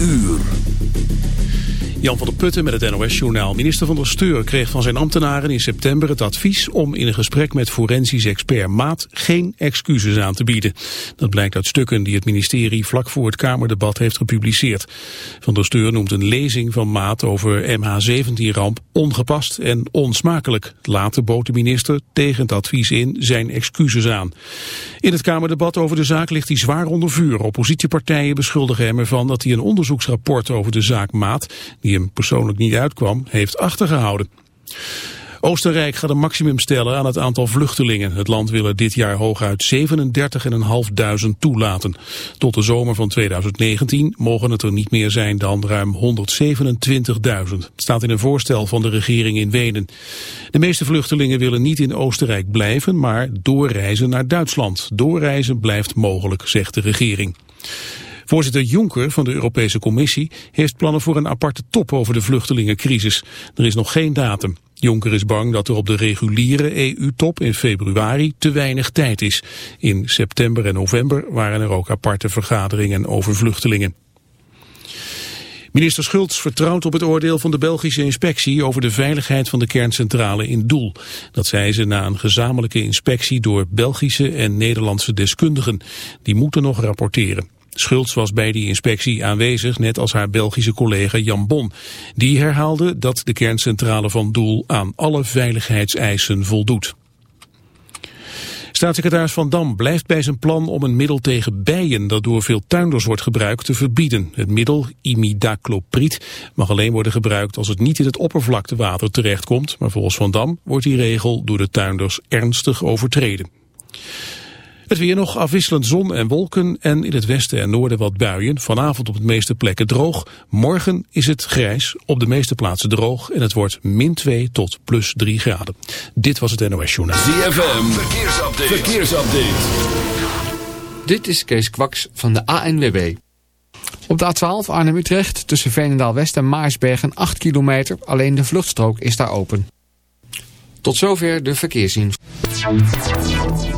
Uur. Jan van der Putten met het NOS-journaal. Minister van der Steur kreeg van zijn ambtenaren in september het advies om in een gesprek met forensisch expert Maat geen excuses aan te bieden. Dat blijkt uit stukken die het ministerie vlak voor het Kamerdebat heeft gepubliceerd. Van der Steur noemt een lezing van Maat over MH17-ramp ongepast en onsmakelijk. Later bood de minister tegen het advies in zijn excuses aan. In het Kamerdebat over de zaak ligt hij zwaar onder vuur. Oppositiepartijen beschuldigen hem ervan dat hij een onderzoeksrapport over de zaak Maat die persoonlijk niet uitkwam, heeft achtergehouden. Oostenrijk gaat een maximum stellen aan het aantal vluchtelingen. Het land wil er dit jaar hooguit 37.500 toelaten. Tot de zomer van 2019 mogen het er niet meer zijn dan ruim 127.000. Het staat in een voorstel van de regering in Wenen. De meeste vluchtelingen willen niet in Oostenrijk blijven, maar doorreizen naar Duitsland. Doorreizen blijft mogelijk, zegt de regering. Voorzitter Juncker van de Europese Commissie heeft plannen voor een aparte top over de vluchtelingencrisis. Er is nog geen datum. Juncker is bang dat er op de reguliere EU-top in februari te weinig tijd is. In september en november waren er ook aparte vergaderingen over vluchtelingen. Minister Schultz vertrouwt op het oordeel van de Belgische inspectie over de veiligheid van de kerncentrale in Doel. Dat zei ze na een gezamenlijke inspectie door Belgische en Nederlandse deskundigen. Die moeten nog rapporteren. Schultz was bij die inspectie aanwezig, net als haar Belgische collega Jan Bon. Die herhaalde dat de kerncentrale van Doel aan alle veiligheidseisen voldoet. Staatssecretaris Van Dam blijft bij zijn plan om een middel tegen bijen dat door veel tuinders wordt gebruikt te verbieden. Het middel, imidacloprid, mag alleen worden gebruikt als het niet in het oppervlaktewater terechtkomt. Maar volgens Van Dam wordt die regel door de tuinders ernstig overtreden. Het weer nog afwisselend zon en wolken en in het westen en noorden wat buien. Vanavond op de meeste plekken droog. Morgen is het grijs, op de meeste plaatsen droog en het wordt min 2 tot plus 3 graden. Dit was het NOS Journaal. ZFM, verkeersupdate. verkeersupdate. Dit is Kees Kwaks van de ANWB. Op de A12 Arnhem-Utrecht tussen Veenendaal-West en Maarsbergen 8 kilometer. Alleen de vluchtstrook is daar open. Tot zover de verkeersinformatie.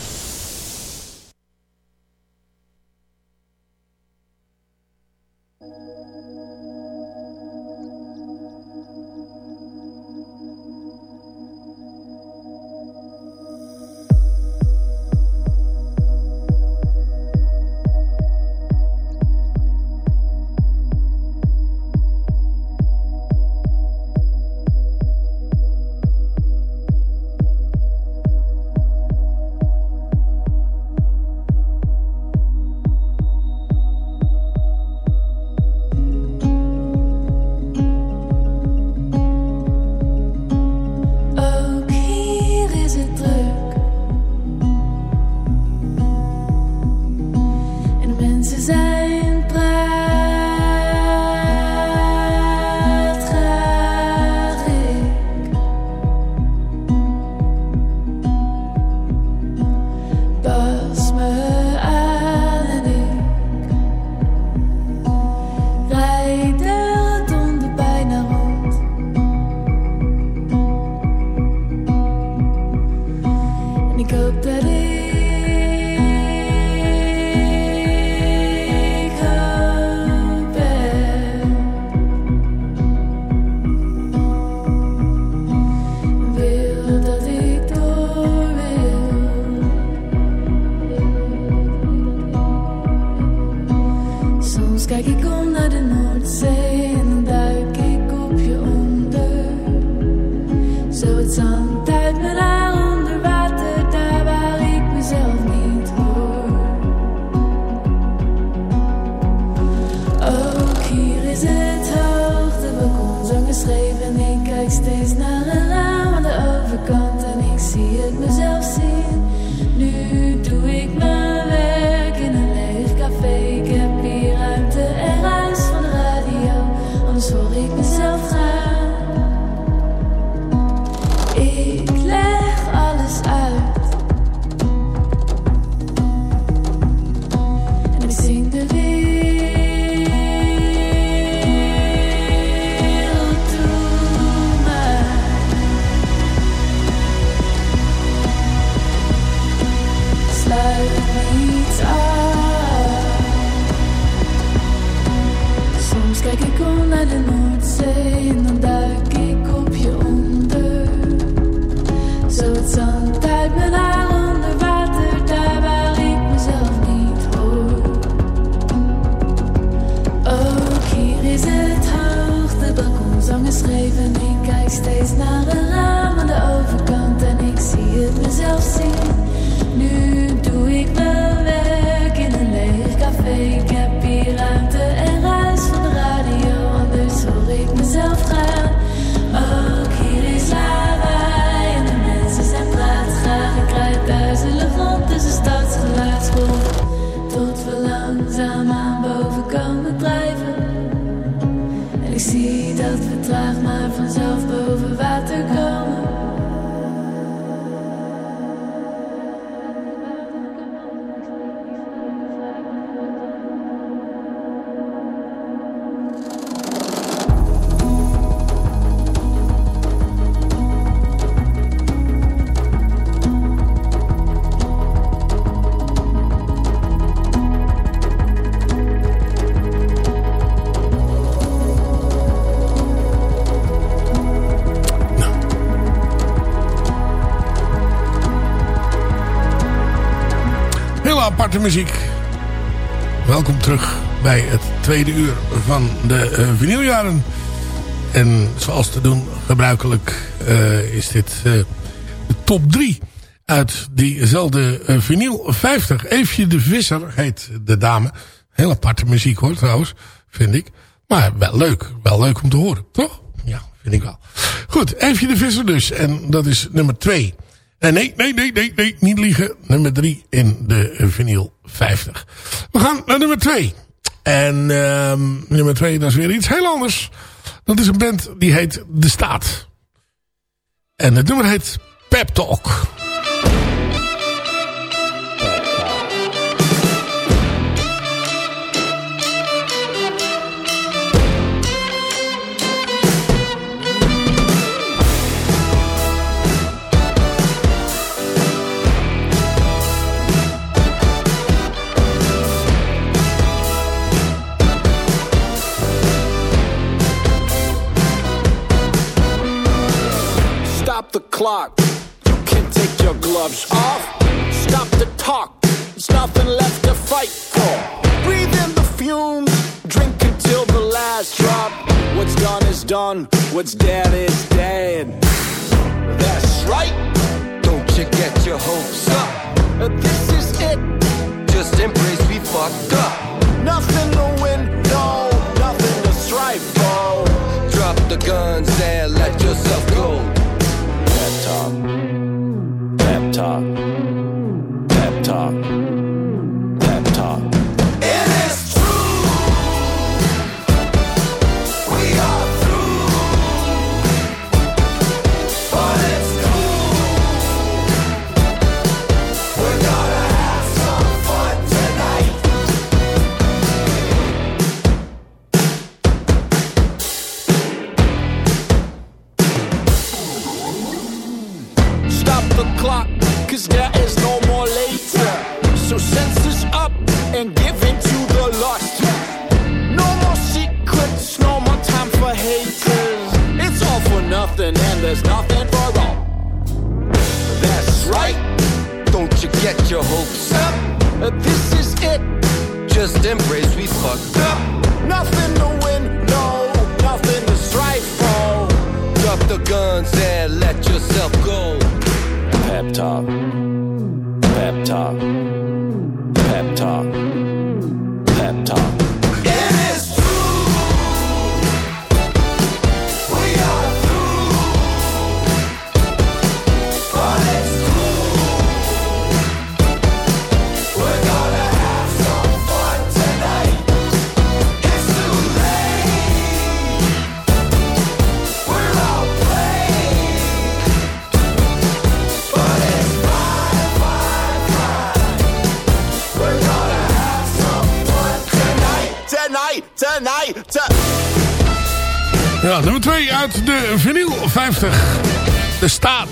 Bij het tweede uur van de eh vinyljaren. En zoals te doen gebruikelijk eh, is dit eh, de top 3 uit diezelfde eh, vinyl 50. Eefje de Visser heet de dame. Heel aparte muziek hoor trouwens, vind ik. Maar wel leuk. Wel leuk om te horen, toch? Ja, vind ik wel. Goed, Eefje de Visser dus. En dat is nummer 2. Nee, nee, nee, nee, nee, nee, niet liegen. Nummer 3 in de vinyl 50. We gaan naar nummer 2. En ehm nummer 2, dat is weer iets heel anders. Dat is een band die heet De Staat. En het nummer heet Pep Talk. Clock. You can take your gloves off. Stop the talk. There's nothing left to fight for. Breathe in the fumes. Drink until the last drop. What's done is done. What's dead is dead. That's right. Don't you get your hopes up. This is it. Just embrace we fucked up. Nothing to win, no. Nothing to strive for. Drop the guns and let yourself go. Pep talk. Pep talk. Pep talk. Nothing and there's nothing for all. That's right, don't you get your hopes up. This is it, just embrace we fucked up. Nothing to win, no, nothing to strive for. Drop the guns and let yourself go. Pep talk. Pep talk. Pep talk. Uit de vinyl 50. De staat.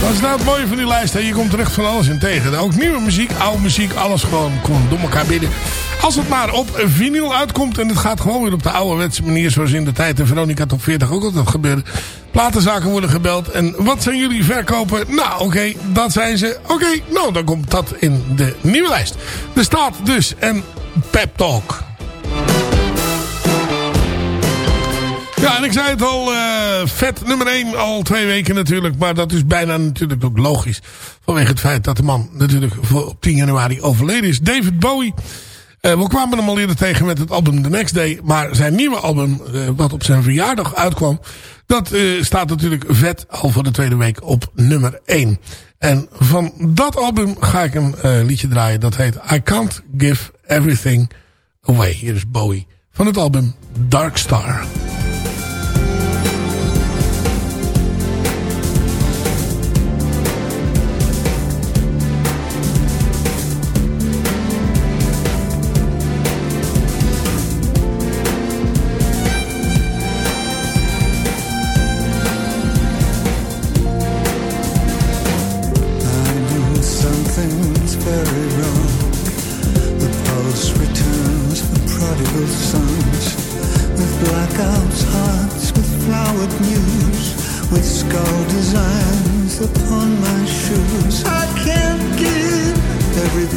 Dat is nou het mooie van die lijst. Hè? Je komt terecht van alles in tegen. Ook nieuwe muziek, oude muziek, alles gewoon, gewoon door elkaar binnen. Als het maar op vinyl uitkomt en het gaat gewoon weer op de ouderwetse manier... zoals in de tijd in Veronica Top 40 ook altijd gebeurde. Platenzaken worden gebeld. En wat zijn jullie verkopen? Nou, oké, dat zijn ze. Oké, nou, dan komt dat in de nieuwe lijst. De staat dus en Pep Talk. Ja, en ik zei het al, eh, vet nummer 1 al twee weken natuurlijk. Maar dat is bijna natuurlijk ook logisch. Vanwege het feit dat de man natuurlijk op 10 januari overleden is. David Bowie. Eh, we kwamen hem al eerder tegen met het album The Next Day. Maar zijn nieuwe album, eh, wat op zijn verjaardag uitkwam... dat staat natuurlijk vet al voor de tweede week op nummer 1. En van dat album ga ik een liedje draaien. Dat heet I Can't Give Everything Away. Hier is Bowie van het album Dark Star.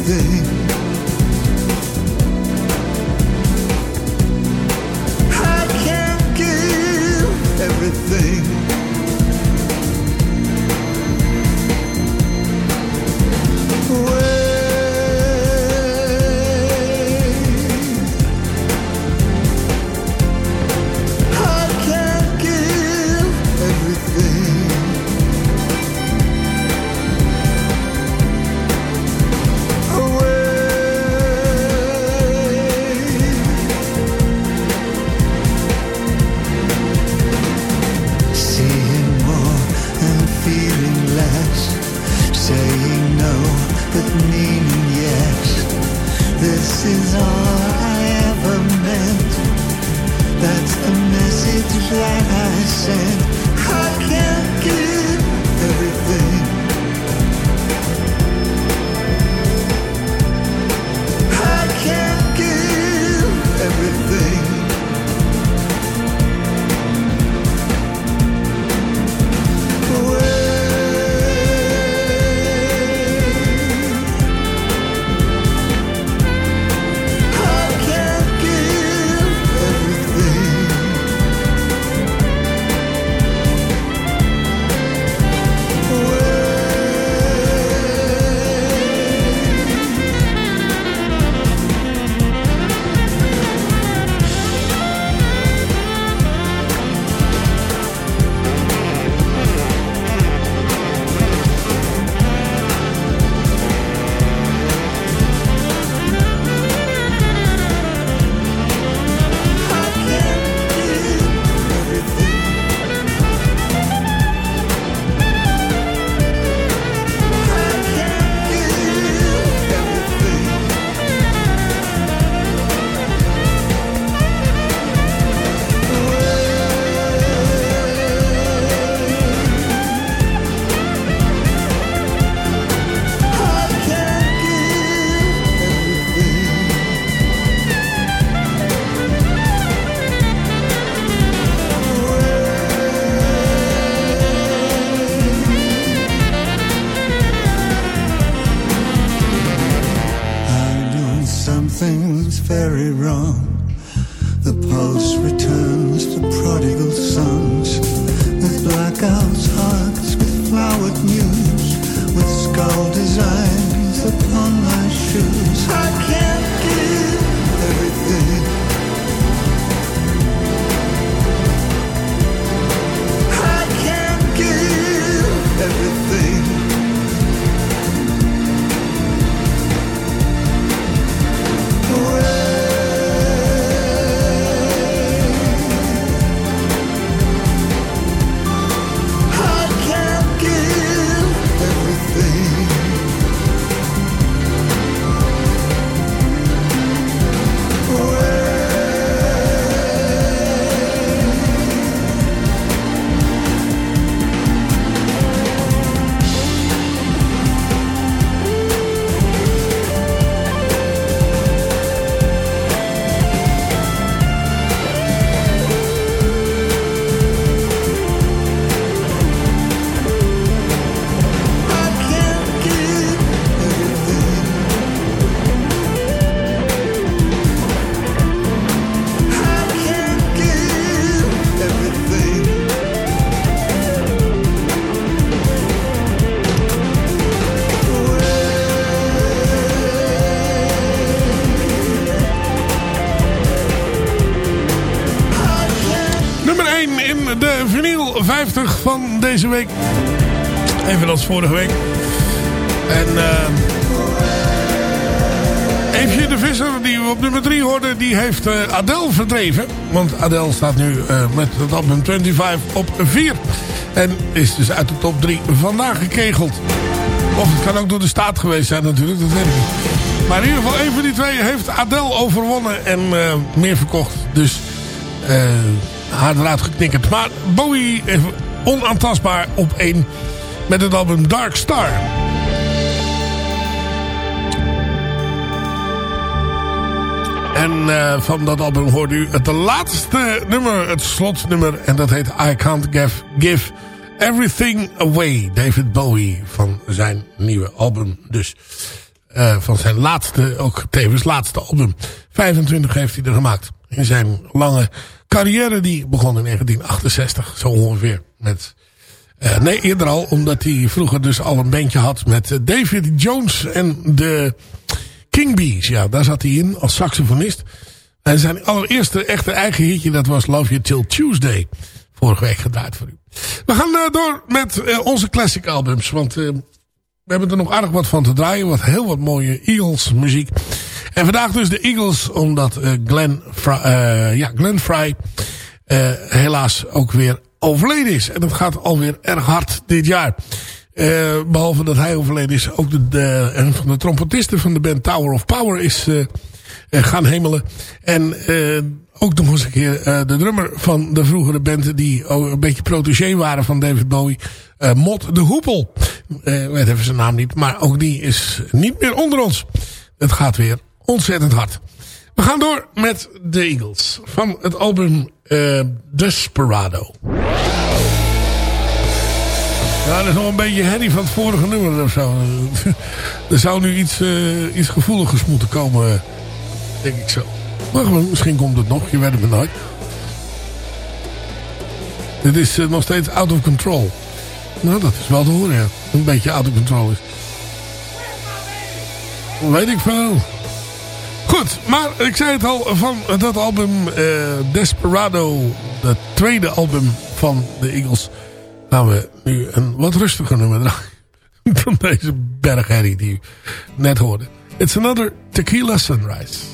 Everything. Van deze week. Evenals vorige week. En uh, Eefje de Visser, die we op nummer 3 hoorden, die heeft uh, Adele verdreven. Want Adele staat nu uh, met het album 25 op 4. En is dus uit de top 3 vandaag gekegeld. Of het kan ook door de staat geweest zijn natuurlijk, dat weet ik niet. Maar in ieder geval, een van die twee heeft Adele overwonnen en meer verkocht. Dus uh, haar eruit geknikkerd. Maar Bowie onaantastbaar op één met het album Dark Star. En uh, van dat album hoort u het laatste nummer, het slotnummer. En dat heet I Can't Give, give Everything Away. David Bowie van zijn nieuwe album dus. Uh, van zijn laatste, ook tevens laatste album. 25 heeft hij er gemaakt. In zijn lange carrière die begon in 1968, zo ongeveer. Met, uh, nee, eerder al, omdat hij vroeger dus al een bandje had met David Jones en de King Bees. Ja, daar zat hij in als saxofonist. En zijn allereerste echte eigen hitje, dat was Love You Till Tuesday. Vorige week gedraaid voor u. We gaan uh, door met onze classic albums, want we hebben er nog aardig wat van te draaien. Wat heel wat mooie Eagles muziek. En vandaag dus de Eagles, omdat uh, Glenn, uh, ja, Glenn Fry uh, helaas ook weer overleden is. En dat gaat alweer erg hard dit jaar. behalve dat hij overleden is, ook de, de, een van de trompetisten van de band Tower of Power is gaan hemelen. En ook nog eens een keer de drummer van de vroegere band die een beetje protégé waren van David Bowie. Mot de Hoepel. Ik weet even zijn naam niet, maar ook die is niet meer onder ons. Het gaat weer ontzettend hard. We gaan door met The Eagles. Van het album uh, Desperado. Ja, dat is nog een beetje herrie van het vorige nummer of zo. er zou nu iets, uh, iets gevoeligers moeten komen. Denk ik zo. Maar misschien komt het nog. Je weet het. Dit is uh, nog steeds out of control. Nou, dat is wel te horen, ja. Een beetje out of control is. Weet ik veel. Goed, maar ik zei het al, van dat album uh, Desperado, het tweede album van de Eagles, gaan we nu een wat rustiger nummer draaien. van deze bergherrie die u net hoorde. It's another Tequila Sunrise.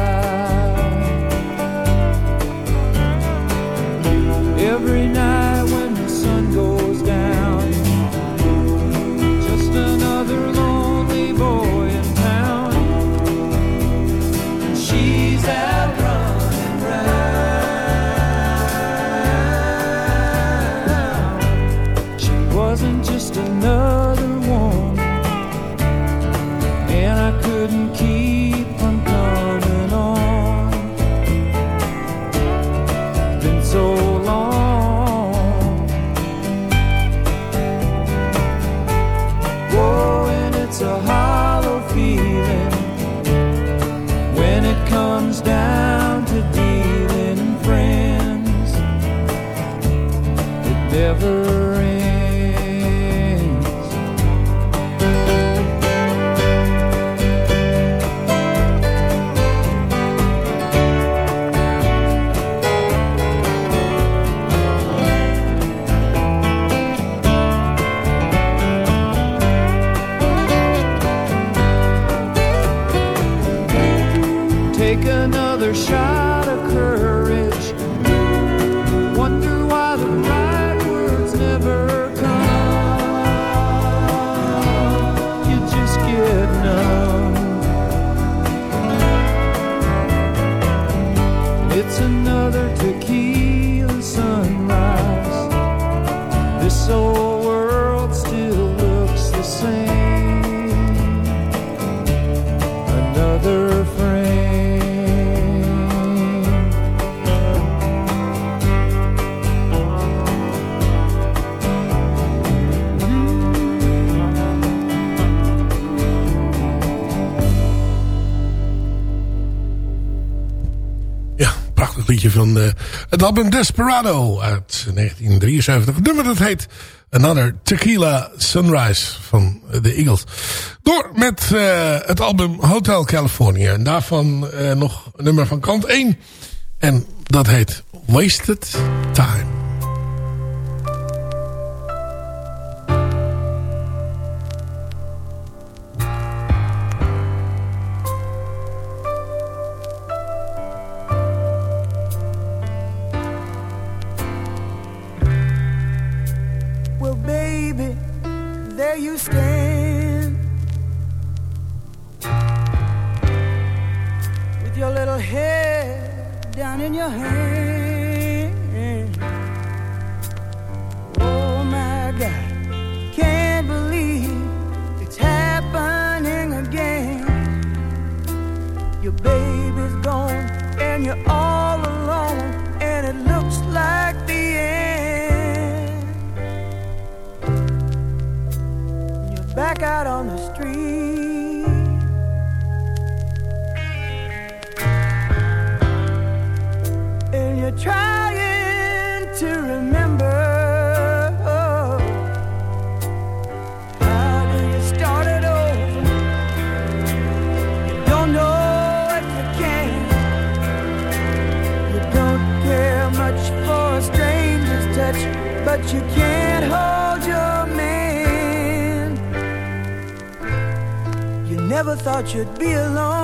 It's another tequila. van de, het album Desperado uit 1973. Nummer dat heet Another Tequila Sunrise van de Eagles. Door met eh, het album Hotel California. En daarvan eh, nog een nummer van kant 1. En dat heet Wasted Time. thought you'd be alone.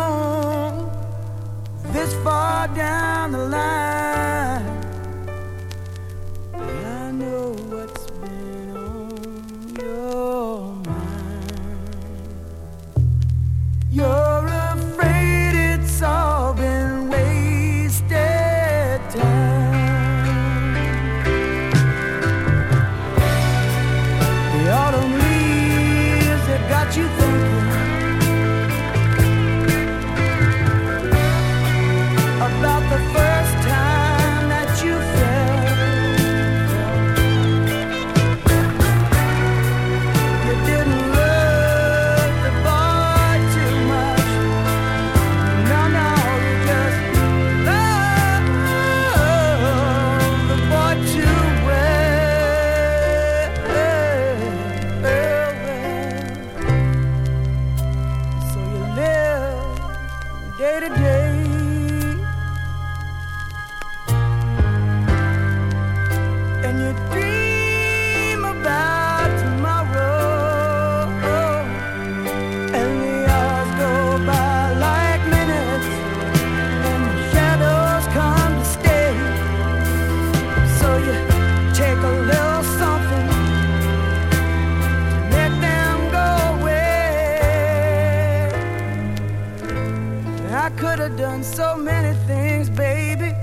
I could have done so many things, baby.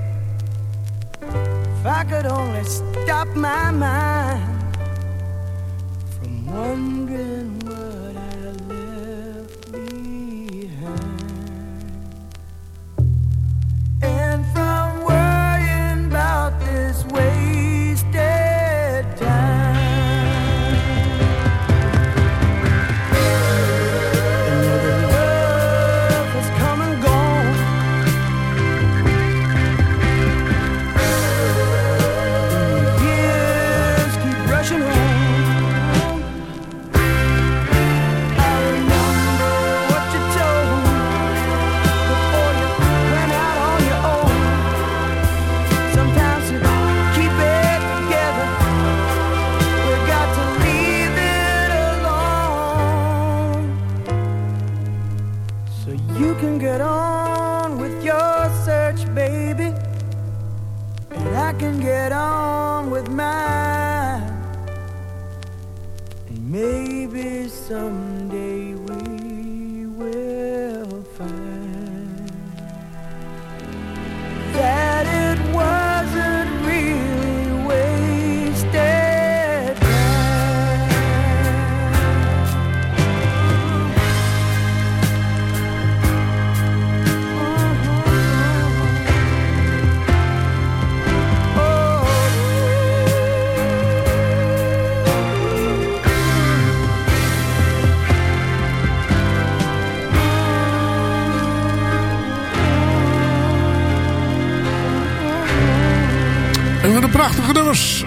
If I could only stop my mind from wondering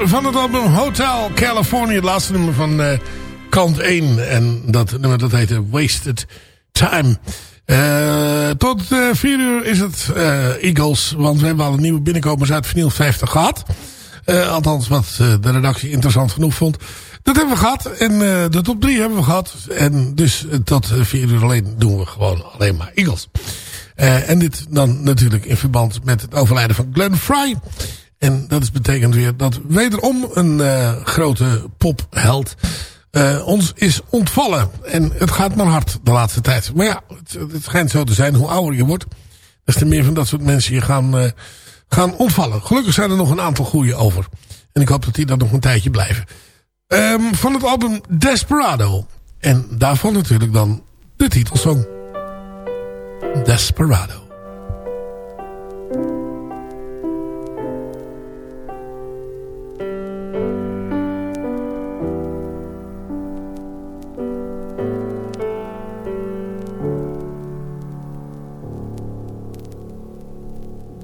van het album Hotel California. Het laatste nummer van eh, kant 1. En dat nummer dat heette Wasted Time. Eh, tot eh, 4 uur is het eh, Eagles. Want we hebben al een nieuwe binnenkomers uit Vinyl 50 gehad. Eh, althans wat eh, de redactie interessant genoeg vond. Dat hebben we gehad. En eh, de top 3 hebben we gehad. En dus eh, tot 4 uur alleen doen we gewoon alleen maar Eagles. Eh, en dit dan natuurlijk in verband met het overlijden van Glenn Fry. En dat betekent weer dat wederom een eh, grote popheld eh, ons is ontvallen. En het gaat maar hard de laatste tijd. Maar ja, het, het schijnt zo te zijn. Hoe ouder je wordt, des te meer van dat soort mensen je gaan, eh, gaan ontvallen. Gelukkig zijn er nog een aantal goede over. En ik hoop dat die dat nog een tijdje blijven. Ehm, van het album Desperado. En daarvan natuurlijk dan de titelsong. Desperado.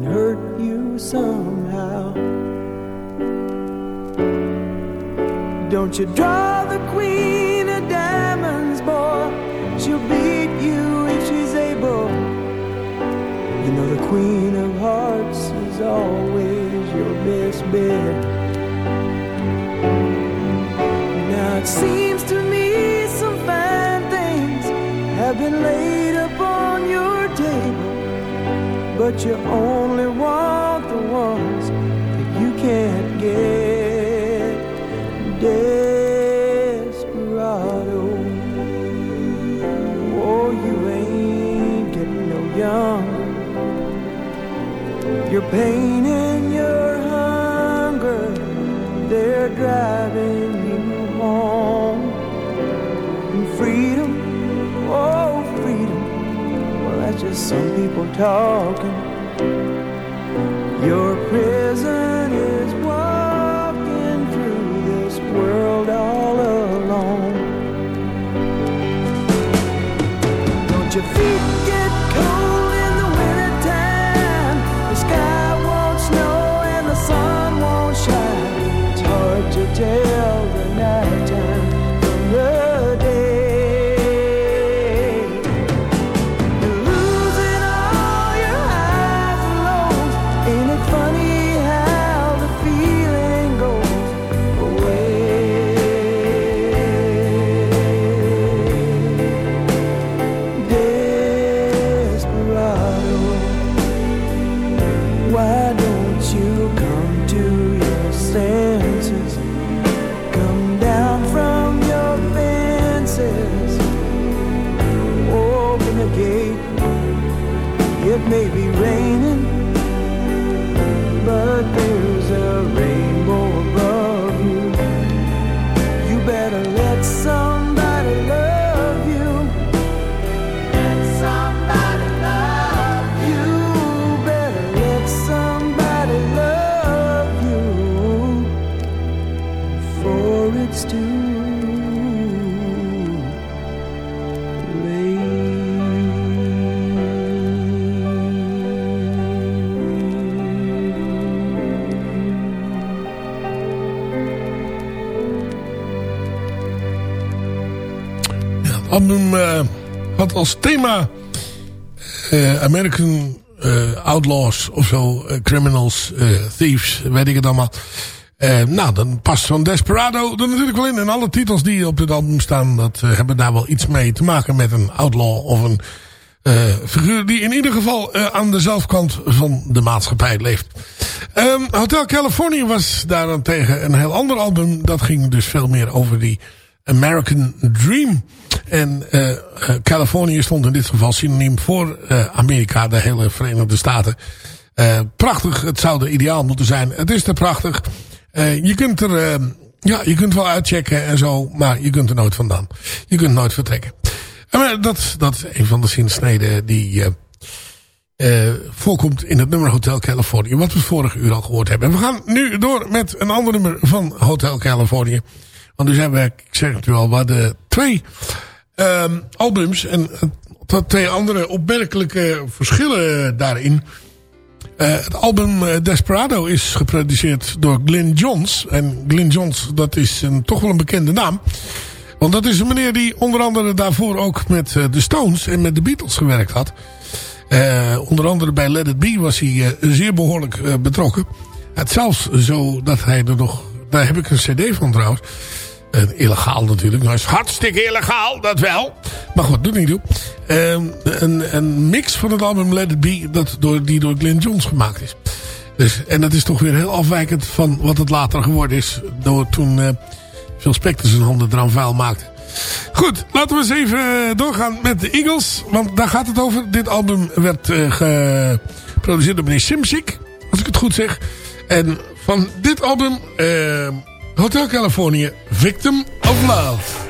can hurt you somehow. Don't you draw the queen of diamonds, boy? She'll beat you if she's able. You know the queen of hearts is always your best bet. Now it seems to me some fine things have been laid table but you only want the ones that you can't get. Desperado, oh, you ain't getting no younger. Your pain and your hunger, they're driving you home. And freedom, oh, freedom. Well, that's just some people talking. Your feet thema eh, American eh, Outlaws of zo, eh, Criminals, Thieves, weet ik het allemaal. Nou, dan past zo'n Desperado er natuurlijk wel in. En alle titels die op dit album staan, dat hebben daar wel iets mee te maken met een outlaw of een figuur die in ieder geval aan de zelfkant van de maatschappij leeft. Ehm, Hotel California was daarentegen een heel ander album. Dat ging dus veel meer over die American Dream. En uh, Californië stond in dit geval synoniem voor uh, Amerika, de hele Verenigde Staten. Uh, prachtig, het zou er ideaal moeten zijn. Het is te prachtig. je kunt er, ja, je kunt wel uitchecken en zo, maar je kunt er nooit vandaan. Je kunt nooit vertrekken. En dat, dat is een van de zinsneden die voorkomt in het nummer Hotel California, wat we vorige uur al gehoord hebben. En we gaan nu door met een ander nummer van Hotel California. Want nu zijn we, ik zeg het u al, we hadden twee um, albums. En uh, twee andere opmerkelijke verschillen daarin. Uh, het album Desperado is geproduceerd door Glyn Johns. En Glyn Johns, dat is een, toch wel een bekende naam. Want dat is een meneer die onder andere daarvoor ook met de Stones en met de Beatles gewerkt had. onder andere bij Let It Be was hij zeer behoorlijk betrokken. Het zelfs zo dat hij er nog... Daar heb ik een cd van trouwens. Uh, illegaal natuurlijk. Dat is hartstikke illegaal, dat wel. Maar goed, doet niet toe. Uh, een, een mix van het album Let It Be, dat door, die door Glenn Johns gemaakt is. Dus, en dat is toch weer heel afwijkend van wat het later geworden is. Door toen uh, Phil Spector zijn handen eraan vuil maakte. Goed, laten we eens even doorgaan met de Eagles. Want daar gaat het over. Dit album werd geproduceerd door meneer Simsik. Als ik het goed zeg. En van dit album... Uh, Hotel California, Victim of Love.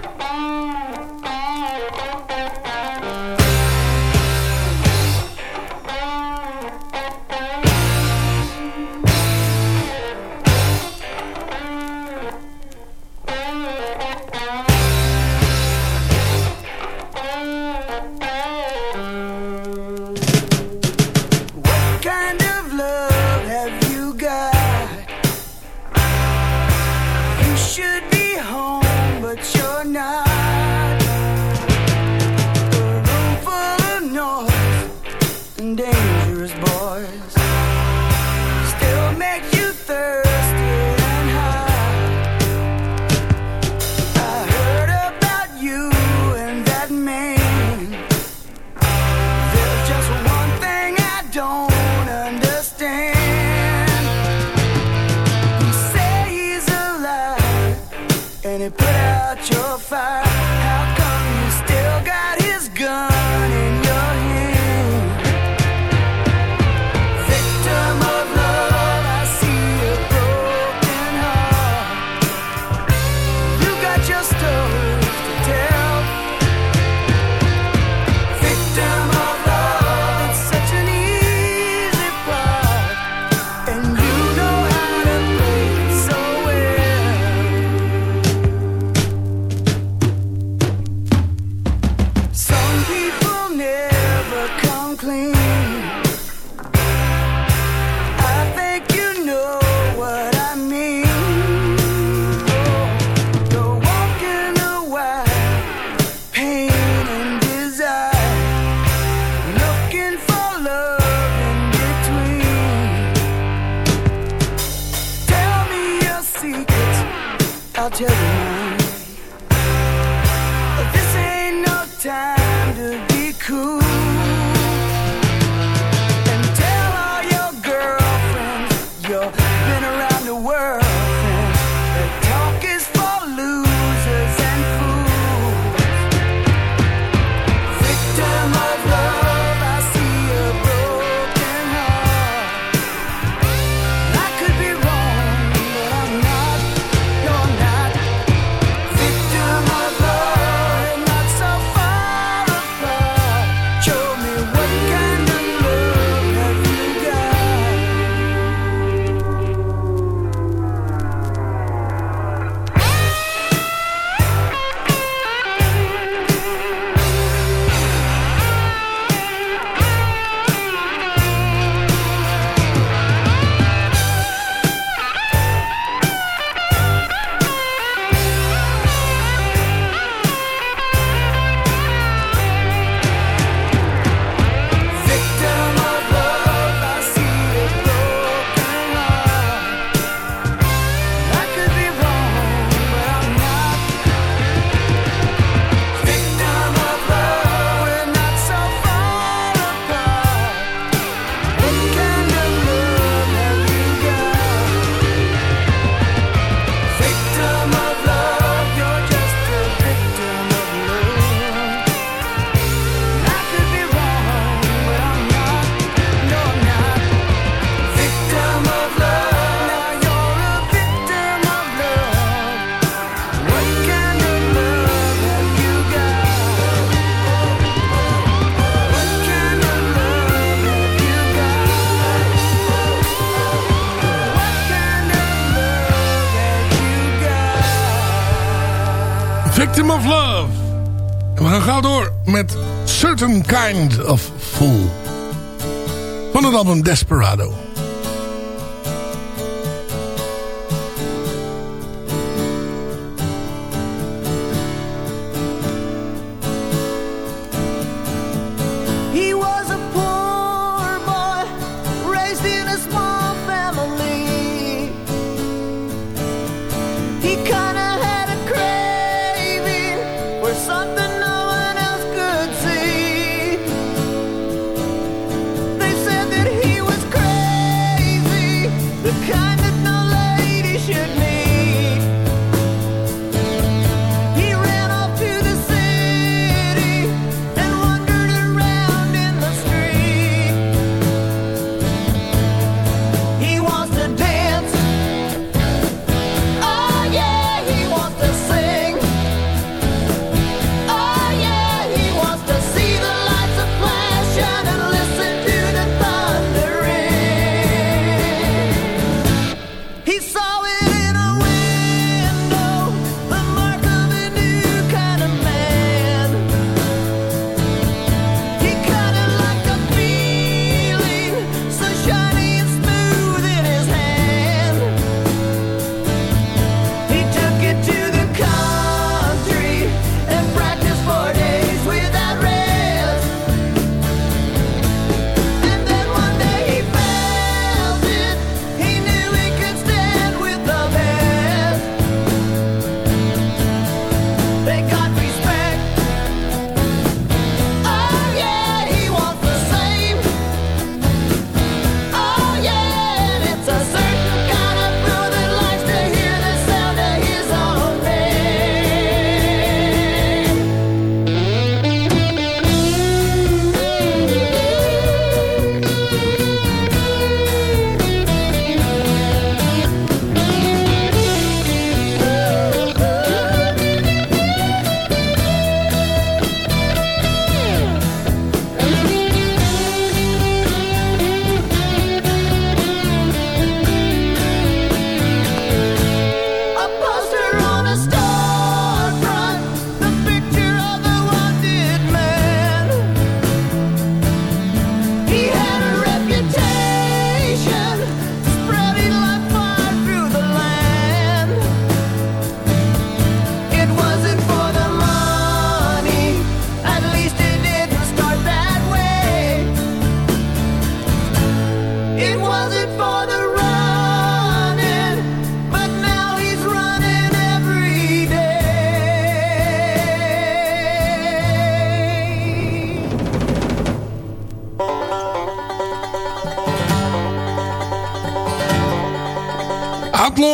álbum Desperado.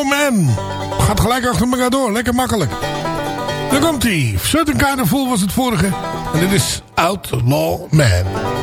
Man. Gaat gelijk achter elkaar door. Lekker makkelijk. Daar komt-ie. Certain Kind of Fool was het vorige. En dit is Outlaw Man.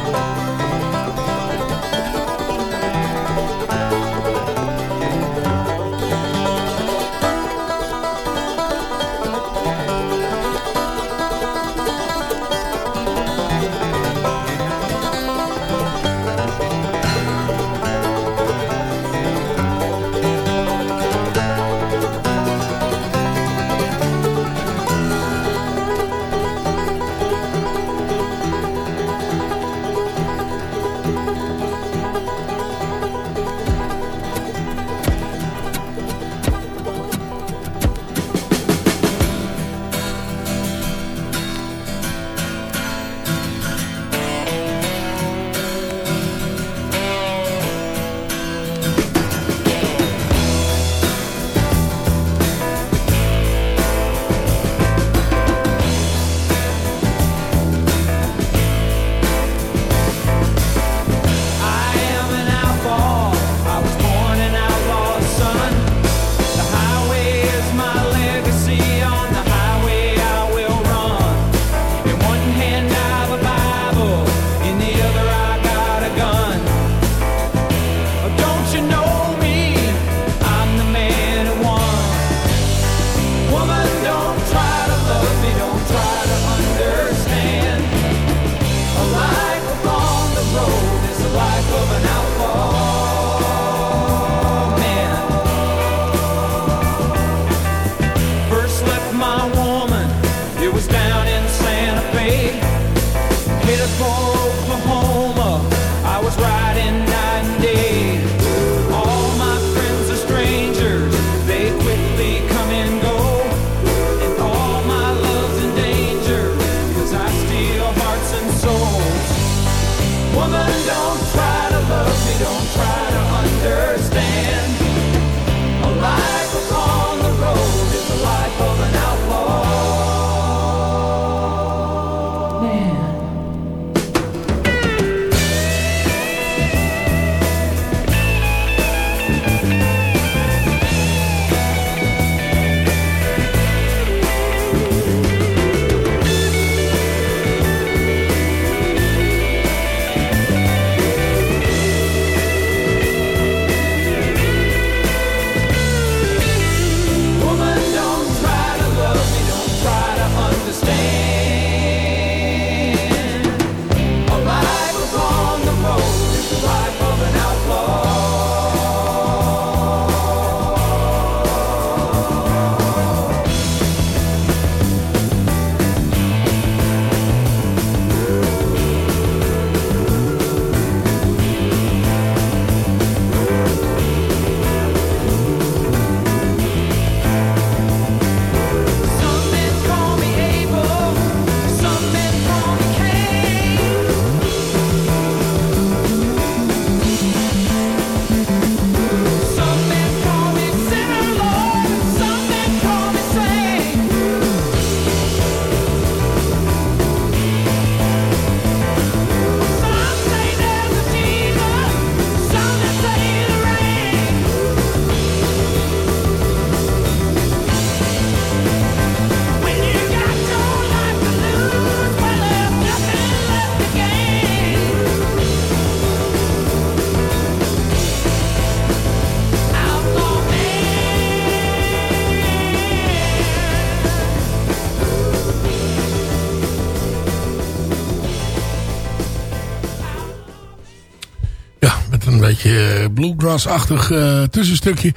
Bluegrass-achtig uh, tussenstukje.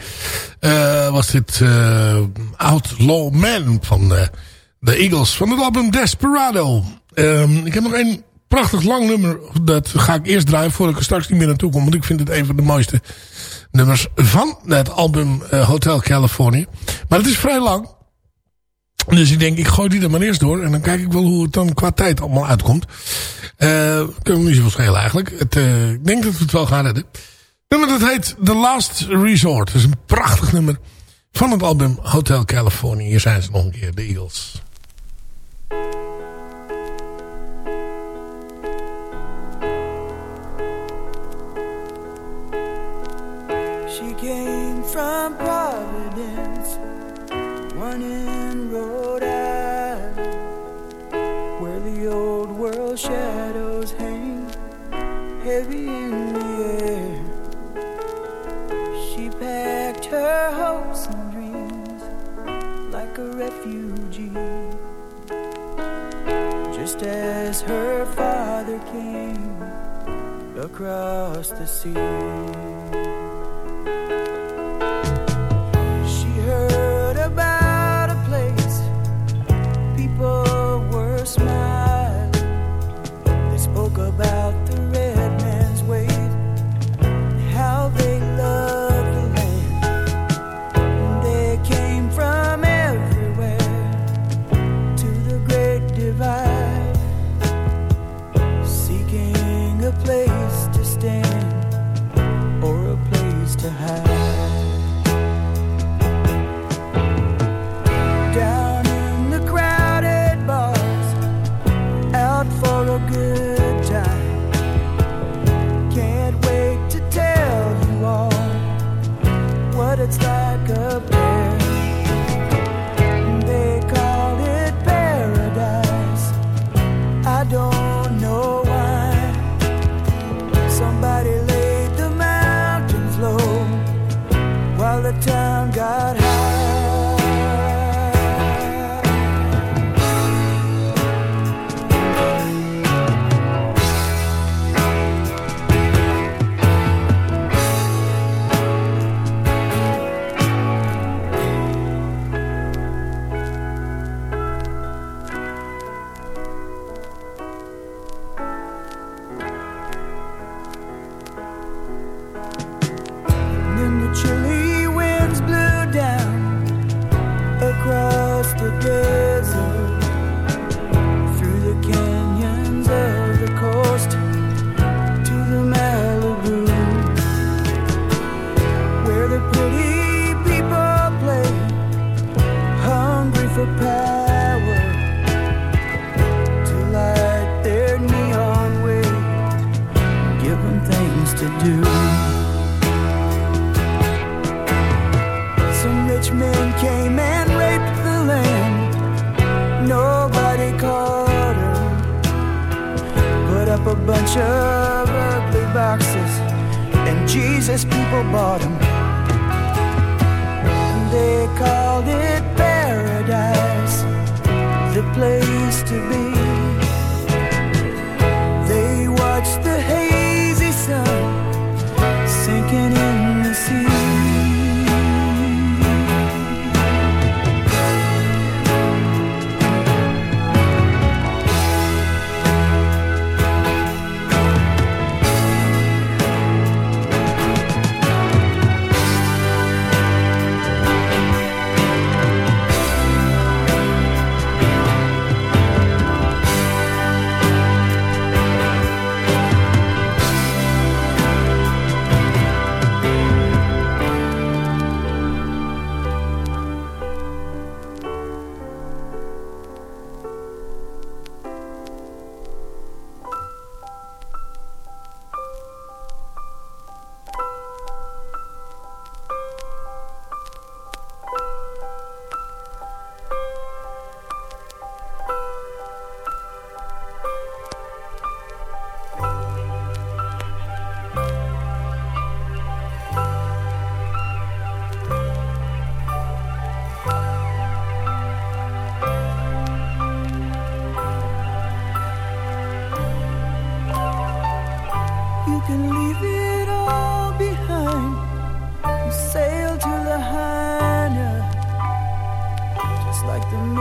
Uh, was dit uh, Outlaw Man van de Eagles van het album Desperado. Um, ik heb nog een prachtig lang nummer. Dat ga ik eerst draaien voordat ik er straks niet meer naartoe kom. Want ik vind het een van de mooiste nummers van het album Hotel California. Maar het is vrij lang. Dus ik denk, ik gooi die er maar eerst door. En dan kijk ik wel hoe het dan qua tijd allemaal uitkomt. Uh, kunnen we niet zoveel schelen eigenlijk. Het, ik denk dat we het wel gaan redden. Nummer dat heet The Last Resort. Dat is een prachtig nummer van het album Hotel California. Hier zijn ze nog een keer, de Eagles. She came from Providence, hopes and dreams like a refugee, just as her father came across the sea.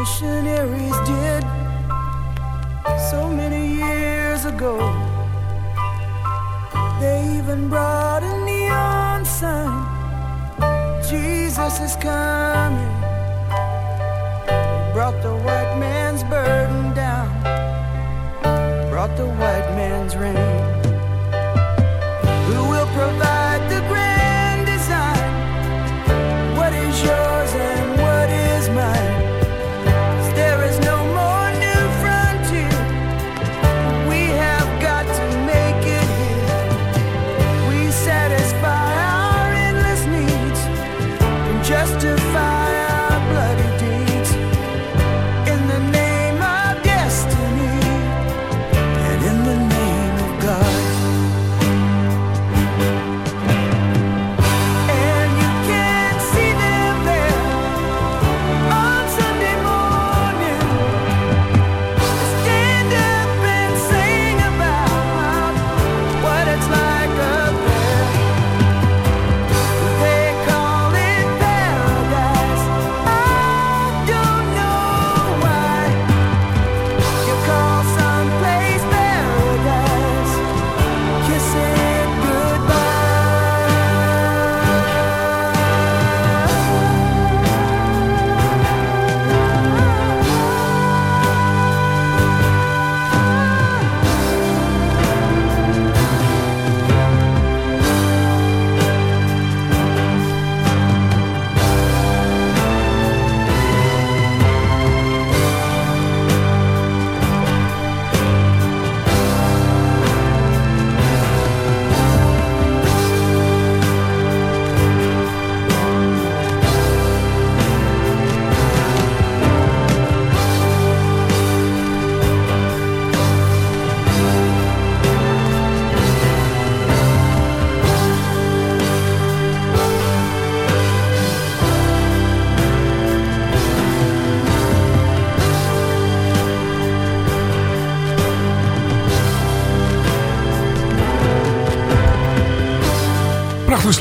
missionaries did so many years ago. They even brought a neon sign Jesus is coming. They brought the white man's burden down, brought the white man's.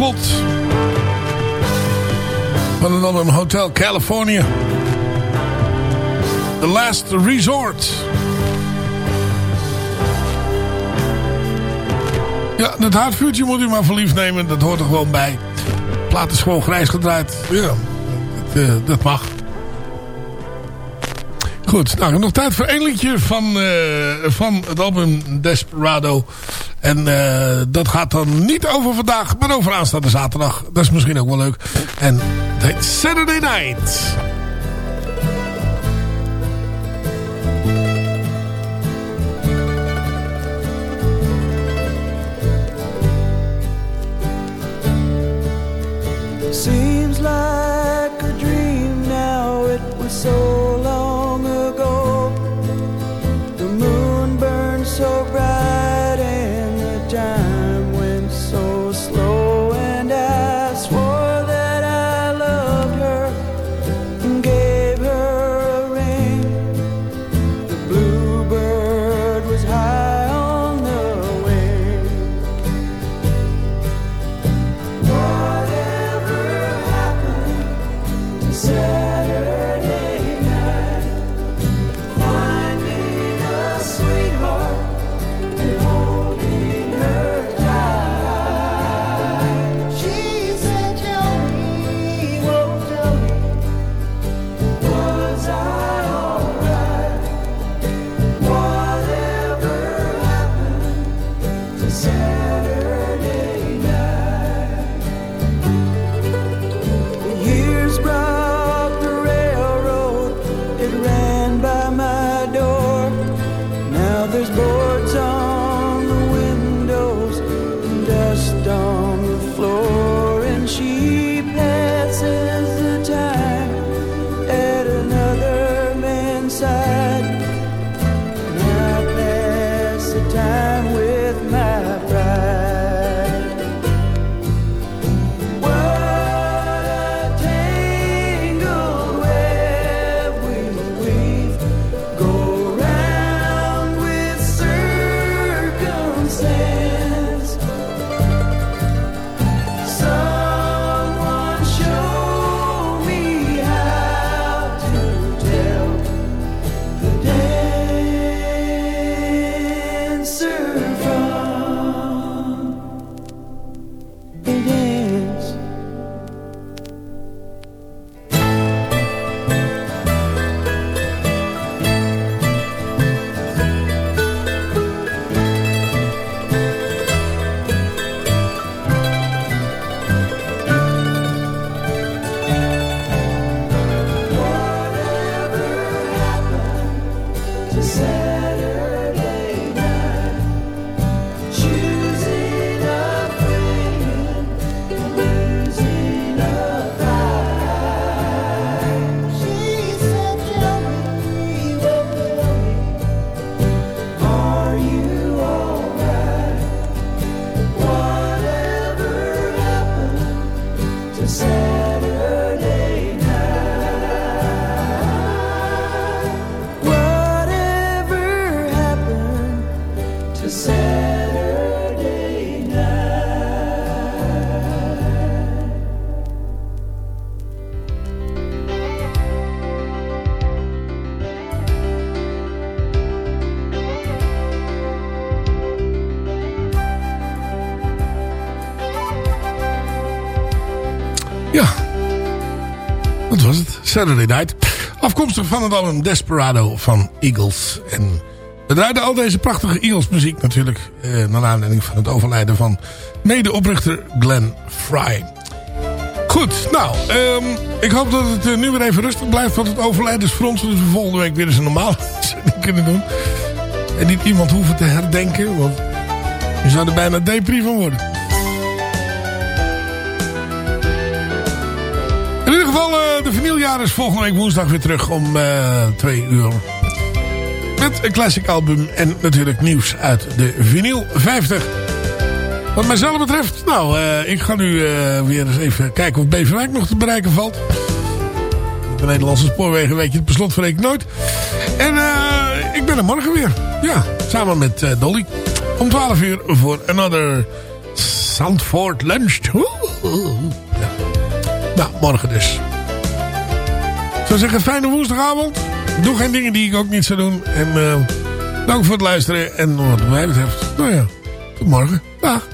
Slot. Van een album Hotel California. The Last Resort. Ja, het haardvuurtje moet u maar voor lief nemen. Dat hoort er gewoon bij. De plaat is gewoon grijs gedraaid. Ja, dat, eh, dat mag. Goed, nou nog tijd voor één liedje van, eh, van het album Desperado. En eh, dat gaat dan niet over vandaag, maar over aanstaande zaterdag. Dat is misschien ook wel leuk. En Saturday Night. Seems like a dream now, it was so Saturday Night. Afkomstig van het album Desperado van Eagles. En we draaiden al deze prachtige Eagles muziek natuurlijk. Eh, naar aanleiding van het overlijden van medeoprichter Glenn Fry. Goed, nou, ehm, ik hoop dat het eh, nu weer even rustig blijft. Want het overlijdensfront, zodat we volgende week weer eens een uitzending kunnen doen. En niet iemand hoeven te herdenken, want je zou er bijna depri van worden. Vinyljaar is volgende week woensdag weer terug om eh, twee uur. Met een classic album en natuurlijk nieuws uit de vinyl 50. Wat mijzelf betreft, nou, eh, ik ga nu eh, weer eens even kijken of Beverwijk nog te bereiken valt. De Nederlandse spoorwegen weet je het per slot nooit. En ik ben er morgen weer. Ja, samen met Dolly. Om 12 uur voor another Zandvoort lunch. Nou, morgen dus. Zou zeggen, fijne woensdagavond. Doe geen dingen die ik ook niet zou doen. En eh, dank voor het luisteren. En wat mij betreft, nou ja, tot morgen. Dag.